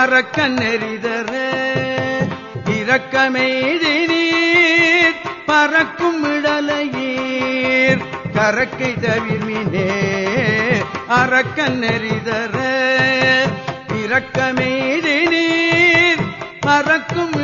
அறக்க நெறிதரே இரக்கமெய்தி நீர் பறக்கும் விடலையீர். கரக்கை தவிர்மினே அறக்க நெறிதரே இரக்கமெய்தி நீர் பறக்கும்